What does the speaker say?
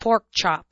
pork chop.